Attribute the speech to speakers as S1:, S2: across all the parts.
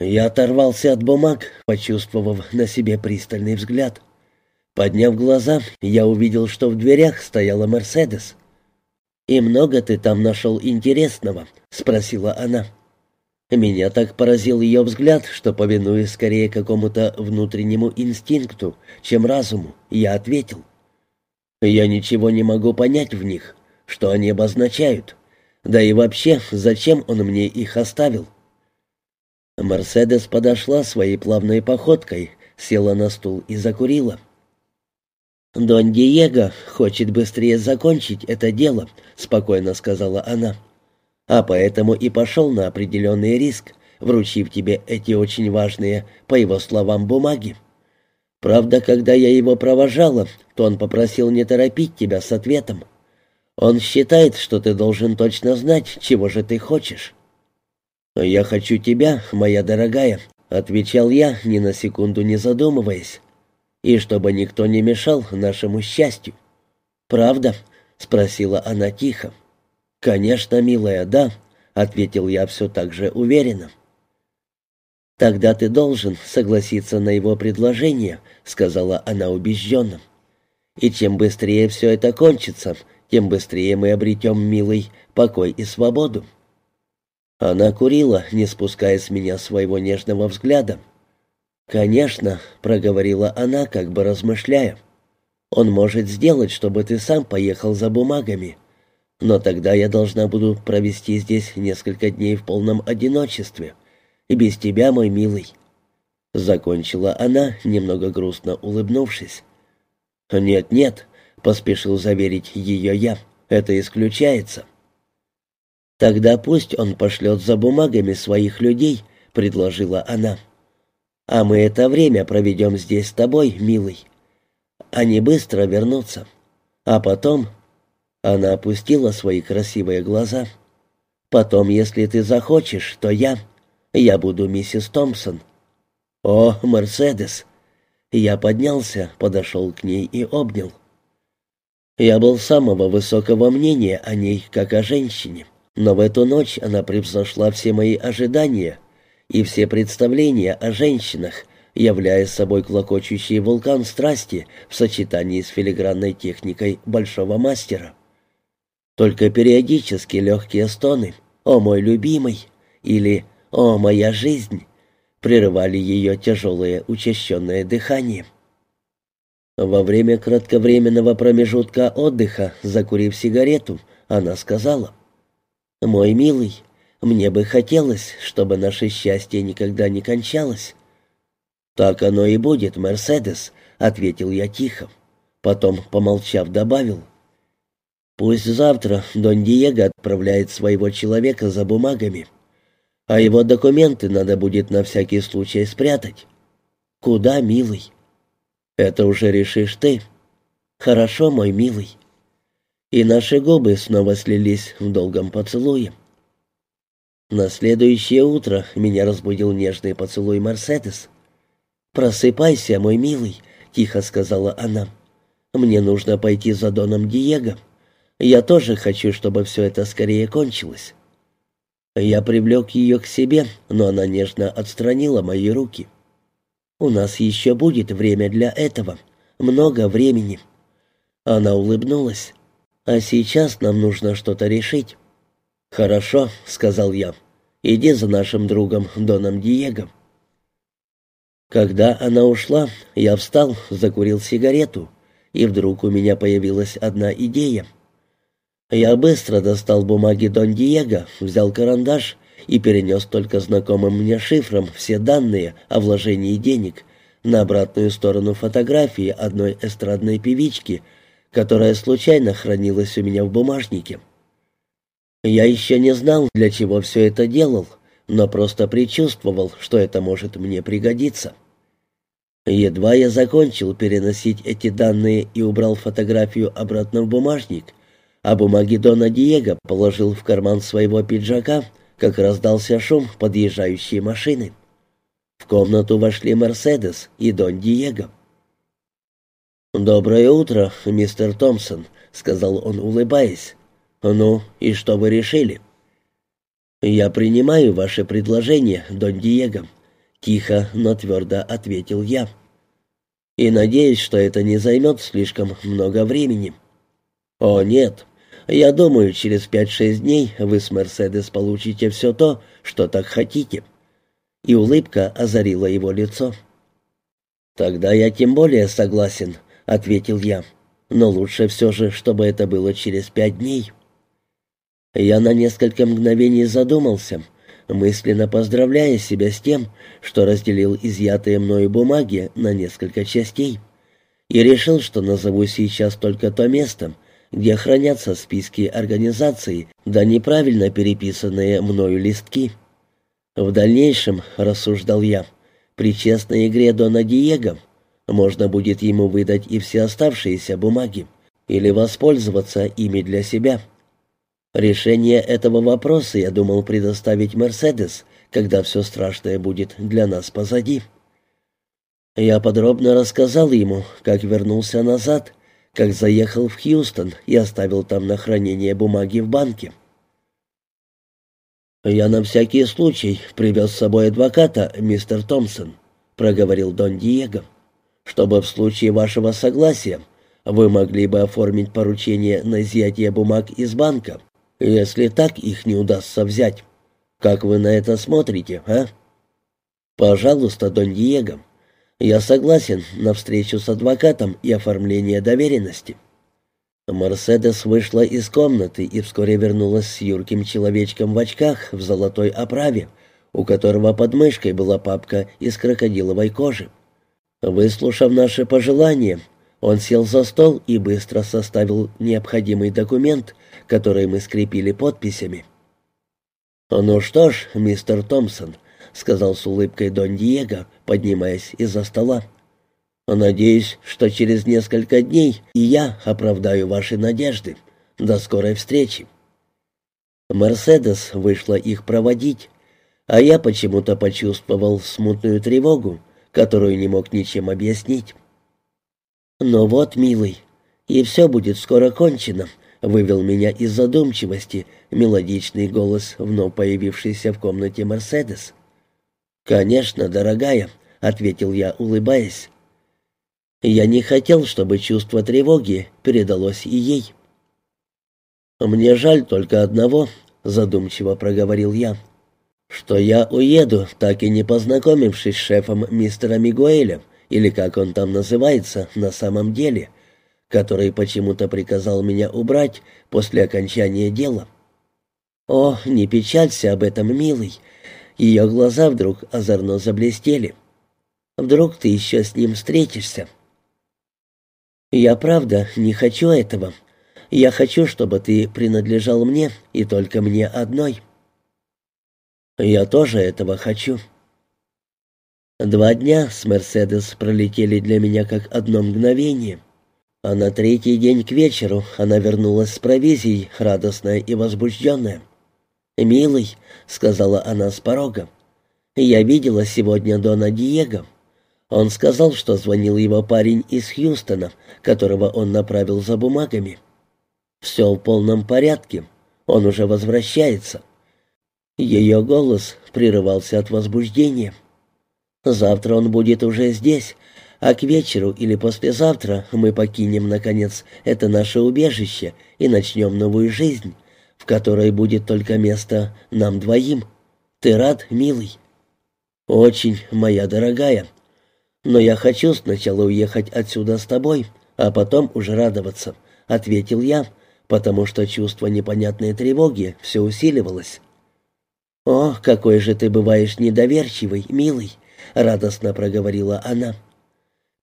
S1: Я оторвался от бумаг, почувствовав на себе пристальный взгляд. Подняв глаза, я увидел, что в дверях стояла «Мерседес». «И много ты там нашел интересного?» — спросила она. Меня так поразил ее взгляд, что, повинуясь скорее какому-то внутреннему инстинкту, чем разуму, я ответил. «Я ничего не могу понять в них, что они обозначают. Да и вообще, зачем он мне их оставил?» Мерседес подошла своей плавной походкой, села на стул и закурила. «Дон Диего хочет быстрее закончить это дело», — спокойно сказала она. «А поэтому и пошел на определенный риск, вручив тебе эти очень важные, по его словам, бумаги. Правда, когда я его провожала, то он попросил не торопить тебя с ответом. Он считает, что ты должен точно знать, чего же ты хочешь». «Я хочу тебя, моя дорогая», — отвечал я, ни на секунду не задумываясь и чтобы никто не мешал нашему счастью. «Правда?» — спросила она тихо. «Конечно, милая, да», — ответил я все так же уверенно. «Тогда ты должен согласиться на его предложение», — сказала она убежденно. «И чем быстрее все это кончится, тем быстрее мы обретем милый покой и свободу». Она курила, не спуская с меня своего нежного взгляда, «Конечно», — проговорила она, как бы размышляя. «Он может сделать, чтобы ты сам поехал за бумагами. Но тогда я должна буду провести здесь несколько дней в полном одиночестве. И без тебя, мой милый». Закончила она, немного грустно улыбнувшись. «Нет-нет», — поспешил заверить ее я, — «это исключается». «Тогда пусть он пошлет за бумагами своих людей», — предложила она. А мы это время проведем здесь с тобой, милый. Они быстро вернутся. А потом...» Она опустила свои красивые глаза. «Потом, если ты захочешь, то я... Я буду миссис Томпсон». «О, Мерседес!» Я поднялся, подошел к ней и обнял. Я был самого высокого мнения о ней, как о женщине, но в эту ночь она превзошла все мои ожидания — и все представления о женщинах, являя собой клокочущий вулкан страсти в сочетании с филигранной техникой большого мастера. Только периодически легкие стоны «О, мой любимый!» или «О, моя жизнь!» прерывали ее тяжелое учащенное дыхание. Во время кратковременного промежутка отдыха, закурив сигарету, она сказала, «Мой милый, мне бы хотелось, чтобы наше счастье никогда не кончалось». «Так оно и будет, Мерседес», — ответил я тихо. Потом, помолчав, добавил. «Пусть завтра Дон Диего отправляет своего человека за бумагами, а его документы надо будет на всякий случай спрятать». «Куда, милый?» «Это уже решишь ты». «Хорошо, мой милый». И наши губы снова слились в долгом поцелуе. На следующее утро меня разбудил нежный поцелуй Мерседес. «Просыпайся, мой милый», — тихо сказала она. «Мне нужно пойти за Доном Диего. Я тоже хочу, чтобы все это скорее кончилось». Я привлек ее к себе, но она нежно отстранила мои руки. «У нас еще будет время для этого. Много времени». Она улыбнулась. «А сейчас нам нужно что-то решить». «Хорошо», — сказал я. «Иди за нашим другом Доном Диего». Когда она ушла, я встал, закурил сигарету, и вдруг у меня появилась одна идея. Я быстро достал бумаги Дон Диего, взял карандаш и перенес только знакомым мне шифром все данные о вложении денег на обратную сторону фотографии одной эстрадной певички, которая случайно хранилась у меня в бумажнике. Я еще не знал, для чего все это делал, но просто предчувствовал, что это может мне пригодиться. Едва я закончил переносить эти данные и убрал фотографию обратно в бумажник, а бумаги Дона Диего положил в карман своего пиджака, как раздался шум подъезжающей машины. В комнату вошли Мерседес и Дон Диего. «Доброе утро, мистер Томпсон», — сказал он, улыбаясь. «Ну, и что вы решили?» «Я принимаю ваше предложение, Дон Диего», — тихо, но твердо ответил я. «И надеюсь, что это не займет слишком много времени». «О, нет. Я думаю, через пять-шесть дней вы с Мерседес получите все то, что так хотите». И улыбка озарила его лицо. «Тогда я тем более согласен», — ответил я. «Но лучше все же, чтобы это было через пять дней». Я на несколько мгновений задумался — мысленно поздравляя себя с тем, что разделил изъятые мною бумаги на несколько частей, и решил, что назову сейчас только то место, где хранятся списки организаций, да неправильно переписанные мною листки. В дальнейшем, рассуждал я, при честной игре Дона Диего можно будет ему выдать и все оставшиеся бумаги или воспользоваться ими для себя. Решение этого вопроса я думал предоставить Мерседес, когда все страшное будет для нас позади. Я подробно рассказал ему, как вернулся назад, как заехал в Хьюстон и оставил там на хранение бумаги в банке. «Я на всякий случай привез с собой адвоката, мистер Томпсон», — проговорил Дон Диего, «чтобы в случае вашего согласия вы могли бы оформить поручение на изъятие бумаг из банка если так их не удастся взять. Как вы на это смотрите, а? Пожалуйста, Дон Диего. Я согласен на встречу с адвокатом и оформление доверенности. Мерседес вышла из комнаты и вскоре вернулась с юрким человечком в очках в золотой оправе, у которого под мышкой была папка из крокодиловой кожи. Выслушав наши пожелания, он сел за стол и быстро составил необходимый документ, который мы скрепили подписями. «Ну что ж, мистер Томпсон», — сказал с улыбкой Дон Диего, поднимаясь из-за стола. «Надеюсь, что через несколько дней и я оправдаю ваши надежды. До скорой встречи». Мерседес вышла их проводить, а я почему-то почувствовал смутную тревогу, которую не мог ничем объяснить. «Но вот, милый, и все будет скоро кончено», — вывел меня из задумчивости мелодичный голос, вновь появившийся в комнате «Мерседес». «Конечно, дорогая», — ответил я, улыбаясь. Я не хотел, чтобы чувство тревоги передалось и ей. «Мне жаль только одного», — задумчиво проговорил я, — «что я уеду, так и не познакомившись с шефом мистера Мигуэля, или как он там называется на самом деле, который почему-то приказал меня убрать после окончания дела. О, не печалься об этом, милый. Ее глаза вдруг озорно заблестели. Вдруг ты еще с ним встретишься. Я правда не хочу этого. Я хочу, чтобы ты принадлежал мне и только мне одной. Я тоже этого хочу. Два дня с «Мерседес» пролетели для меня как одно мгновение. А на третий день к вечеру она вернулась с провизией, радостная и возбужденная. «Милый», — сказала она с порога, — «я видела сегодня Дона Диего. Он сказал, что звонил его парень из Хьюстона, которого он направил за бумагами. Все в полном порядке, он уже возвращается». Ее голос прерывался от возбуждения. Завтра он будет уже здесь, а к вечеру или послезавтра мы покинем, наконец, это наше убежище и начнем новую жизнь, в которой будет только место нам двоим. Ты рад, милый?» «Очень, моя дорогая. Но я хочу сначала уехать отсюда с тобой, а потом уже радоваться», — ответил я, потому что чувство непонятной тревоги все усиливалось. «О, какой же ты бываешь недоверчивый, милый!» — радостно проговорила она.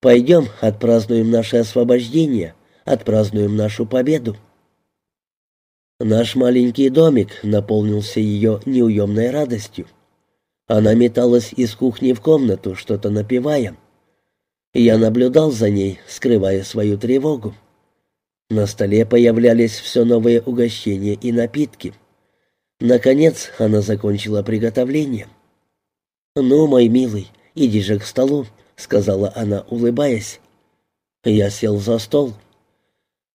S1: «Пойдем, отпразднуем наше освобождение, отпразднуем нашу победу». Наш маленький домик наполнился ее неуемной радостью. Она металась из кухни в комнату, что-то напевая. Я наблюдал за ней, скрывая свою тревогу. На столе появлялись все новые угощения и напитки. Наконец она закончила приготовление. «Ну, мой милый, иди же к столу», — сказала она, улыбаясь. Я сел за стол.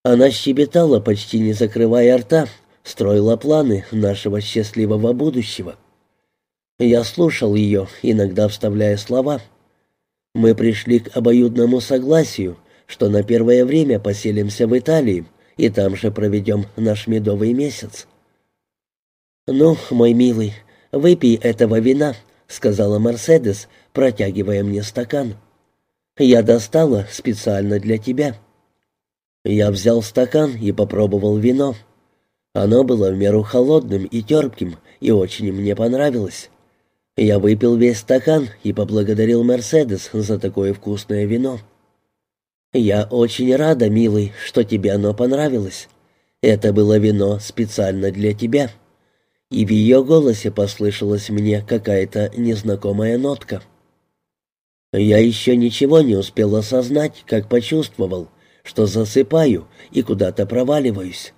S1: Она щебетала, почти не закрывая рта, строила планы нашего счастливого будущего. Я слушал ее, иногда вставляя слова. Мы пришли к обоюдному согласию, что на первое время поселимся в Италии и там же проведем наш медовый месяц. «Ну, мой милый, выпей этого вина», — сказала Мерседес, протягивая мне стакан. «Я достала специально для тебя». Я взял стакан и попробовал вино. Оно было в меру холодным и терпким, и очень мне понравилось. Я выпил весь стакан и поблагодарил Мерседес за такое вкусное вино. «Я очень рада, милый, что тебе оно понравилось. Это было вино специально для тебя». И в ее голосе послышалась мне какая-то незнакомая нотка. Я еще ничего не успел осознать, как почувствовал, что засыпаю и куда-то проваливаюсь.